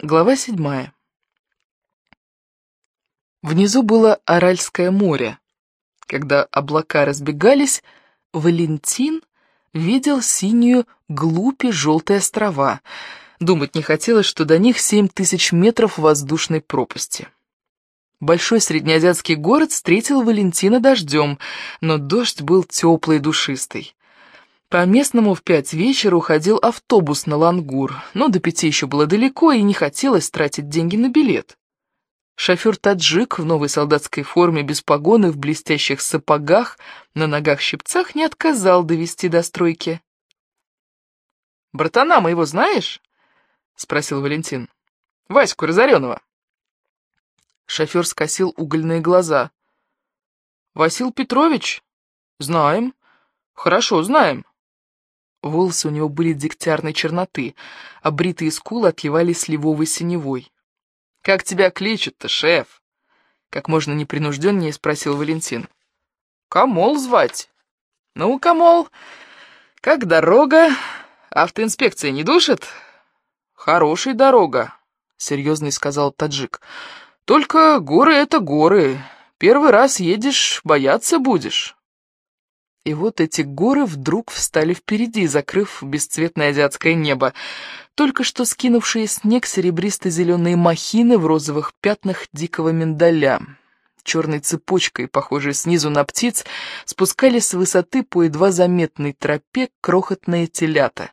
Глава седьмая. Внизу было Аральское море. Когда облака разбегались, Валентин видел синюю глупи желтые острова. Думать не хотелось, что до них семь тысяч метров воздушной пропасти. Большой среднеазиатский город встретил Валентина дождем, но дождь был теплый и душистый. По местному в пять вечера уходил автобус на Лангур, но до пяти еще было далеко и не хотелось тратить деньги на билет. Шофер-таджик в новой солдатской форме без погоны, в блестящих сапогах, на ногах-щипцах не отказал довести до стройки. «Братана моего знаешь?» — спросил Валентин. «Ваську Разоренова». Шофер скосил угольные глаза. «Васил Петрович? Знаем. Хорошо, знаем. Волосы у него были дегтярной черноты, а бритые скулы отливали сливовой синевой. «Как тебя кличут-то, шеф?» Как можно непринужденнее спросил Валентин. «Камол звать?» «Ну, Камол, как дорога? Автоинспекция не душит?» «Хорошая дорога», — серьезно сказал таджик. «Только горы — это горы. Первый раз едешь, бояться будешь». И вот эти горы вдруг встали впереди, закрыв бесцветное азиатское небо. Только что скинувшие снег серебристо-зеленые махины в розовых пятнах дикого миндаля. Черной цепочкой, похожей снизу на птиц, спускались с высоты по едва заметной тропе крохотные телята.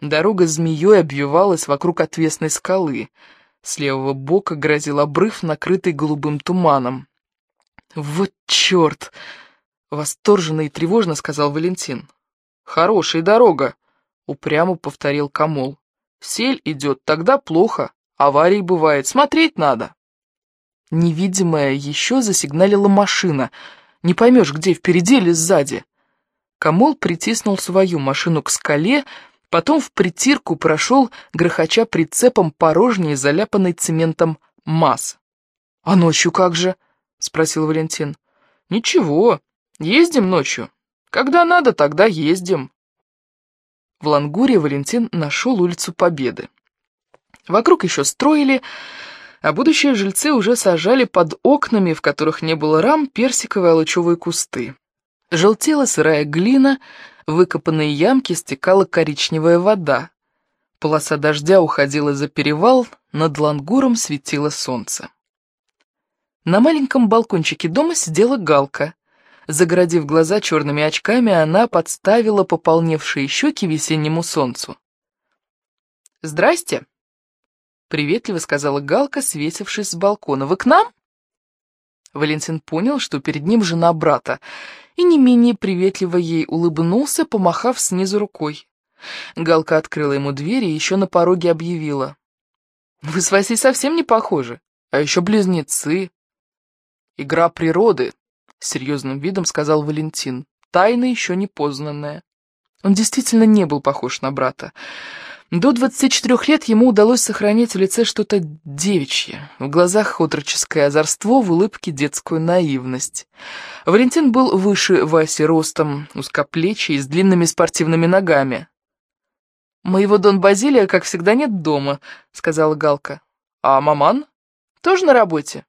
Дорога змеей обвивалась вокруг отвесной скалы. С левого бока грозил обрыв, накрытый голубым туманом. «Вот черт!» Восторженно и тревожно сказал Валентин. «Хорошая дорога», — упрямо повторил Камол. «Сель идет, тогда плохо. Аварий бывает, смотреть надо». Невидимая еще засигналила машина. Не поймешь, где, впереди или сзади. Камол притиснул свою машину к скале, потом в притирку прошел, грохоча прицепом порожней, заляпанный цементом масс. «А ночью как же?» — спросил Валентин. «Ничего, Ездим ночью. Когда надо, тогда ездим. В Лангуре Валентин нашел улицу Победы. Вокруг еще строили, а будущие жильцы уже сажали под окнами, в которых не было рам, персиковые лучевые кусты. Желтела сырая глина, в выкопанные ямки стекала коричневая вода. Полоса дождя уходила за перевал, над Лангуром светило солнце. На маленьком балкончике дома сидела Галка. Загородив глаза черными очками, она подставила пополневшие щеки весеннему солнцу. «Здрасте!» — приветливо сказала Галка, светившись с балкона. «Вы к нам?» Валентин понял, что перед ним жена брата, и не менее приветливо ей улыбнулся, помахав снизу рукой. Галка открыла ему дверь и еще на пороге объявила. «Вы с Васей совсем не похожи, а еще близнецы. Игра природы, — серьезным видом сказал Валентин. «Тайна еще не познанная». Он действительно не был похож на брата. До 24 лет ему удалось сохранить в лице что-то девичье, в глазах отроческое озорство, в улыбке детскую наивность. Валентин был выше Васи ростом, узкоплечий, с длинными спортивными ногами. «Моего Дон Базилия, как всегда, нет дома», — сказала Галка. «А маман? Тоже на работе?»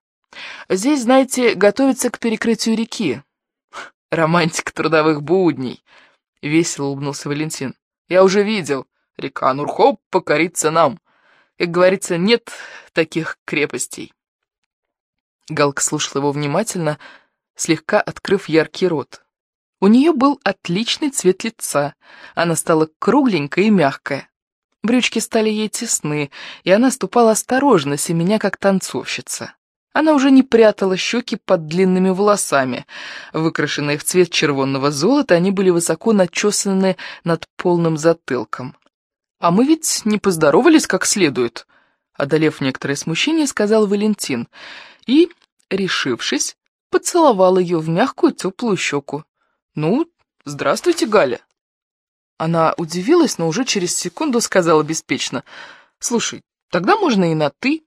Здесь, знаете, готовится к перекрытию реки. Романтика трудовых будней. Весело улыбнулся Валентин. Я уже видел. Река Нурхоп покорится нам. Как говорится, нет таких крепостей. Галка слушала его внимательно, слегка открыв яркий рот. У нее был отличный цвет лица, она стала кругленькая и мягкая. Брючки стали ей тесны, и она ступала осторожно, семеня как танцовщица. Она уже не прятала щеки под длинными волосами. Выкрашенные в цвет червонного золота, они были высоко начесаны над полным затылком. «А мы ведь не поздоровались как следует», — одолев некоторое смущение, сказал Валентин. И, решившись, поцеловал ее в мягкую теплую щеку. «Ну, здравствуйте, Галя». Она удивилась, но уже через секунду сказала беспечно. «Слушай, тогда можно и на «ты».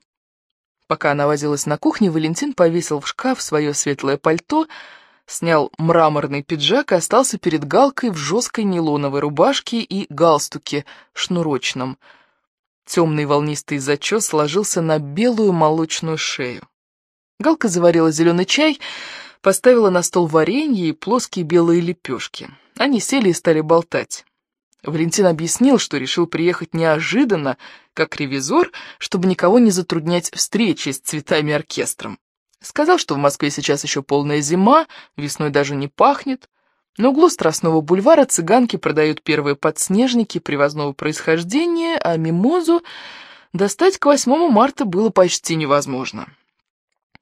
Пока она возилась на кухне, Валентин повесил в шкаф свое светлое пальто, снял мраморный пиджак и остался перед Галкой в жесткой нейлоновой рубашке и галстуке шнурочном. Темный волнистый зачес сложился на белую молочную шею. Галка заварила зеленый чай, поставила на стол варенье и плоские белые лепешки. Они сели и стали болтать. Валентин объяснил, что решил приехать неожиданно, как ревизор, чтобы никого не затруднять встречи с цветами оркестром. Сказал, что в Москве сейчас еще полная зима, весной даже не пахнет. На углу Страстного бульвара цыганки продают первые подснежники привозного происхождения, а мимозу достать к 8 марта было почти невозможно.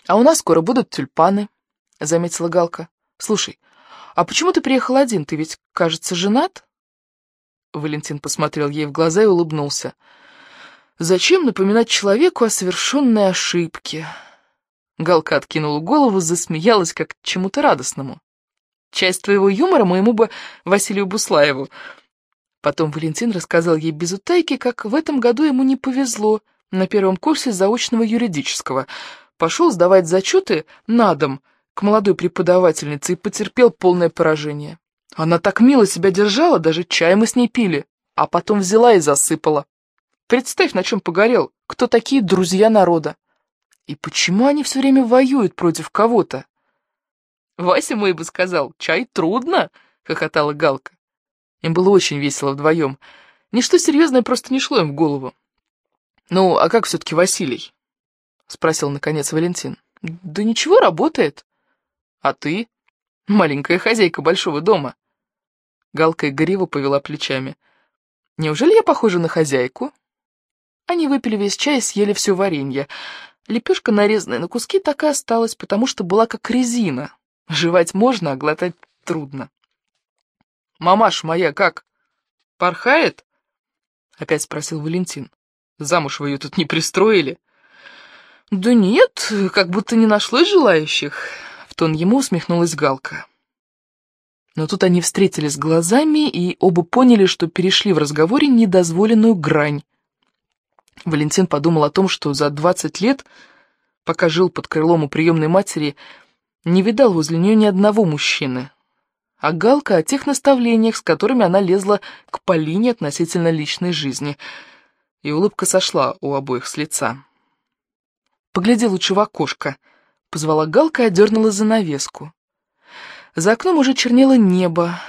«А у нас скоро будут тюльпаны», — заметила Галка. «Слушай, а почему ты приехал один? Ты ведь, кажется, женат?» Валентин посмотрел ей в глаза и улыбнулся. «Зачем напоминать человеку о совершенной ошибке?» Галка откинула голову, засмеялась как чему-то радостному. «Часть твоего юмора моему бы Василию Буслаеву». Потом Валентин рассказал ей без утайки, как в этом году ему не повезло на первом курсе заочного юридического. Пошел сдавать зачеты на дом к молодой преподавательнице и потерпел полное поражение. Она так мило себя держала, даже чай мы с ней пили, а потом взяла и засыпала. Представь, на чем погорел, кто такие друзья народа. И почему они все время воюют против кого-то? Вася мой бы сказал, чай трудно, хохотала Галка. Им было очень весело вдвоем. Ничто серьезное просто не шло им в голову. «Ну, а как все-таки Василий?» — спросил, наконец, Валентин. «Да ничего, работает. А ты? Маленькая хозяйка большого дома». Галка игриво повела плечами. «Неужели я похожа на хозяйку?» Они выпили весь чай и съели все варенье. Лепешка, нарезанная на куски, так и осталась, потому что была как резина. Жевать можно, а глотать трудно. «Мамаш моя как? Порхает?» — опять спросил Валентин. «Замуж вы ее тут не пристроили?» «Да нет, как будто не нашлось желающих», — в тон ему усмехнулась Галка. Но тут они встретились глазами и оба поняли, что перешли в разговоре недозволенную грань. Валентин подумал о том, что за двадцать лет, пока жил под крылом у приемной матери, не видал возле нее ни одного мужчины. А Галка о тех наставлениях, с которыми она лезла к Полине относительно личной жизни. И улыбка сошла у обоих с лица. «Погляди лучше в окошко», — позвала Галка и одернула занавеску. За окном уже чернело небо.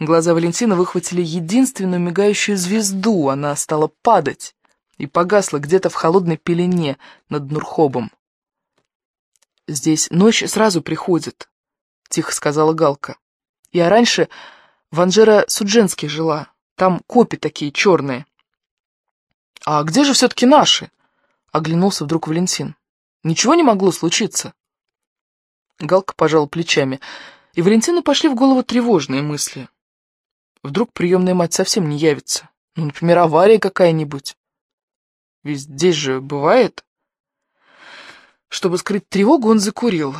Глаза Валентина выхватили единственную мигающую звезду, она стала падать и погасла где-то в холодной пелене над Нурхобом. «Здесь ночь сразу приходит», — тихо сказала Галка. «Я раньше в Анжера Судженске жила, там копи такие черные». «А где же все-таки наши?» — оглянулся вдруг Валентин. «Ничего не могло случиться?» Галка пожала плечами — и Валентину пошли в голову тревожные мысли. Вдруг приемная мать совсем не явится. Ну, например, авария какая-нибудь. Ведь здесь же бывает. Чтобы скрыть тревогу, он закурил.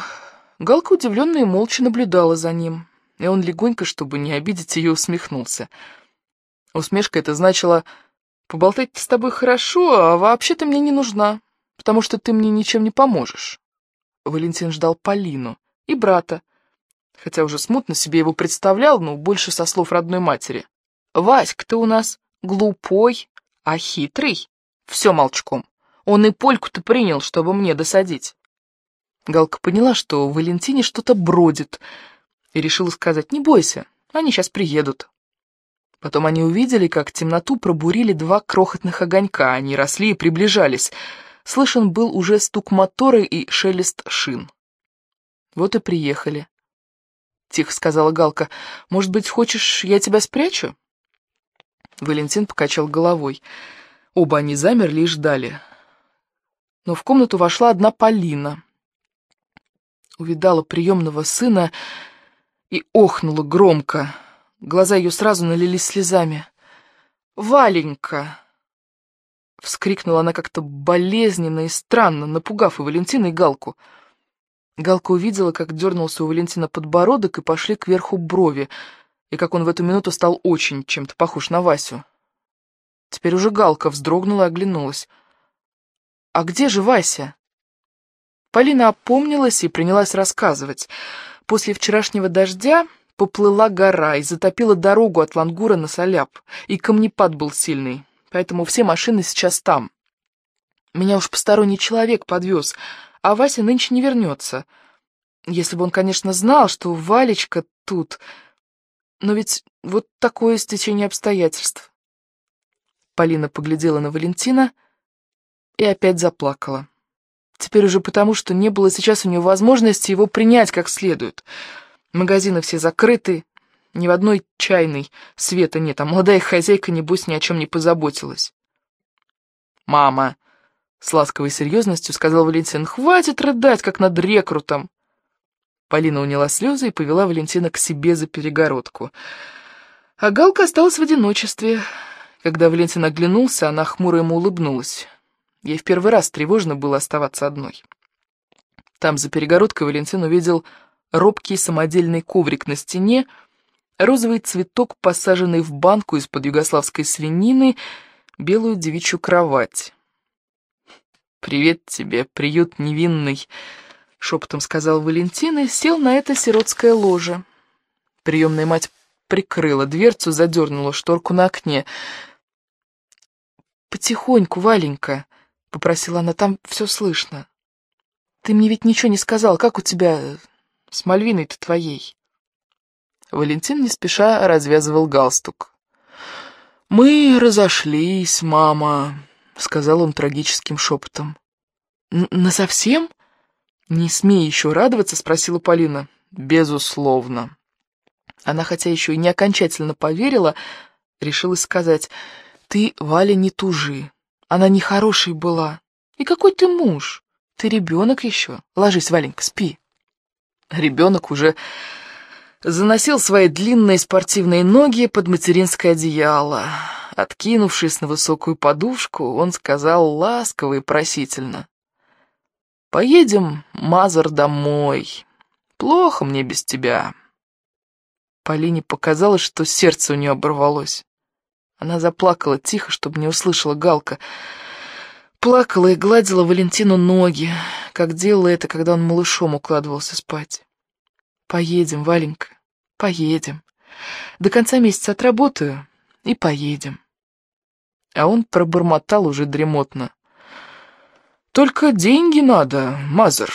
Галка удивленно и молча наблюдала за ним, и он легонько, чтобы не обидеть ее, усмехнулся. Усмешка это значила «поболтать с тобой хорошо, а вообще ты мне не нужна, потому что ты мне ничем не поможешь». Валентин ждал Полину и брата, хотя уже смутно себе его представлял, но больше со слов родной матери. «Васька, ты у нас глупой, а хитрый. Все молчком. Он и польку-то принял, чтобы мне досадить». Галка поняла, что в Валентине что-то бродит, и решила сказать, «Не бойся, они сейчас приедут». Потом они увидели, как темноту пробурили два крохотных огонька, они росли и приближались. Слышен был уже стук мотора и шелест шин. Вот и приехали. — тихо сказала Галка. «Может быть, хочешь, я тебя спрячу?» Валентин покачал головой. Оба они замерли и ждали. Но в комнату вошла одна Полина. Увидала приемного сына и охнула громко. Глаза ее сразу налились слезами. «Валенька!» Вскрикнула она как-то болезненно и странно, напугав и Валентина, и Галку. Галка увидела, как дернулся у Валентина подбородок и пошли кверху брови, и как он в эту минуту стал очень чем-то похож на Васю. Теперь уже Галка вздрогнула и оглянулась. «А где же Вася?» Полина опомнилась и принялась рассказывать. После вчерашнего дождя поплыла гора и затопила дорогу от Лангура на Соляп, и камнепад был сильный. поэтому все машины сейчас там. Меня уж посторонний человек подвез, а Вася нынче не вернется. Если бы он, конечно, знал, что Валечка тут... Но ведь вот такое стечение обстоятельств. Полина поглядела на Валентина и опять заплакала. Теперь уже потому, что не было сейчас у нее возможности его принять как следует. Магазины все закрыты, ни в одной чайной света нет, а молодая хозяйка, небось, ни о чем не позаботилась. «Мама!» — с ласковой серьезностью сказал Валентин. «Хватит рыдать, как над рекрутом!» Полина уняла слезы и повела Валентина к себе за перегородку. А Галка осталась в одиночестве. Когда Валентин оглянулся, она хмуро ему улыбнулась. Ей в первый раз тревожно было оставаться одной. Там, за перегородкой, Валентин увидел робкий самодельный коврик на стене, розовый цветок, посаженный в банку из-под югославской свинины, белую девичью кровать. «Привет тебе, приют невинный», — шепотом сказал Валентин и сел на это сиротское ложе. Приемная мать прикрыла дверцу, задернула шторку на окне. «Потихоньку, Валенька», — попросила она, — «там все слышно. Ты мне ведь ничего не сказал, как у тебя с Мальвиной-то твоей?» Валентин не спеша развязывал галстук. «Мы разошлись, мама», — сказал он трагическим шепотом. «Насовсем?» «Не смей еще радоваться?» — спросила Полина. «Безусловно». Она, хотя еще и не окончательно поверила, решилась сказать, «Ты, Валя, не тужи. Она нехорошей была. И какой ты муж? Ты ребенок еще. Ложись, Валенька, спи». Ребенок уже заносил свои длинные спортивные ноги под материнское одеяло. Откинувшись на высокую подушку, он сказал ласково и просительно. «Поедем, Мазар, домой. Плохо мне без тебя». Полине показалось, что сердце у нее оборвалось. Она заплакала тихо, чтобы не услышала Галка. Плакала и гладила Валентину ноги, как делала это, когда он малышом укладывался спать. Поедем, Валенька, поедем. До конца месяца отработаю и поедем. А он пробормотал уже дремотно. «Только деньги надо, Мазер».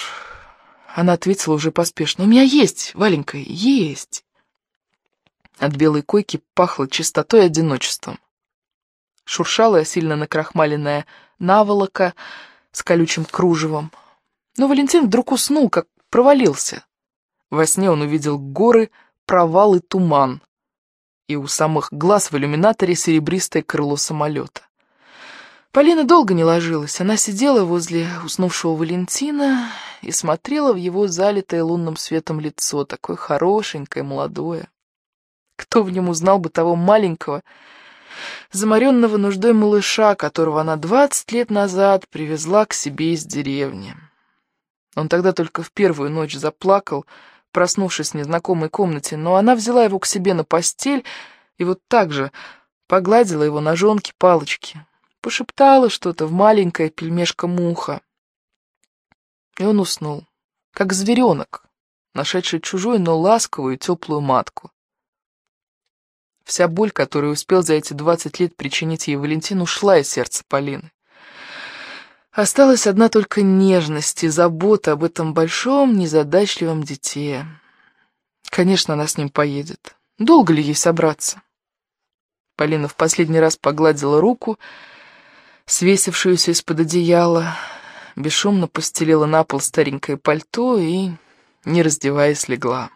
Она ответила уже поспешно. «У меня есть, Валенька, есть». От белой койки пахло чистотой и одиночеством. Шуршала сильно накрахмаленная наволока с колючим кружевом. Но Валентин вдруг уснул, как провалился. Во сне он увидел горы, провал и туман, и у самых глаз в иллюминаторе серебристое крыло самолета. Полина долго не ложилась, она сидела возле уснувшего Валентина и смотрела в его залитое лунным светом лицо, такое хорошенькое, молодое. Кто в нем узнал бы того маленького, заморенного нуждой малыша, которого она двадцать лет назад привезла к себе из деревни. Он тогда только в первую ночь заплакал, проснувшись в незнакомой комнате, но она взяла его к себе на постель и вот так же погладила его ножонки, палочки, пошептала что-то в маленькое пельмешко-муха. И он уснул, как зверенок, нашедший чужую, но ласковую теплую матку. Вся боль, которую успел за эти двадцать лет причинить ей Валентин, ушла из сердца Полины. Осталась одна только нежность и забота об этом большом, незадачливом дите. Конечно, она с ним поедет. Долго ли ей собраться? Полина в последний раз погладила руку, свесившуюся из-под одеяла, бесшумно постелила на пол старенькое пальто и, не раздеваясь, легла.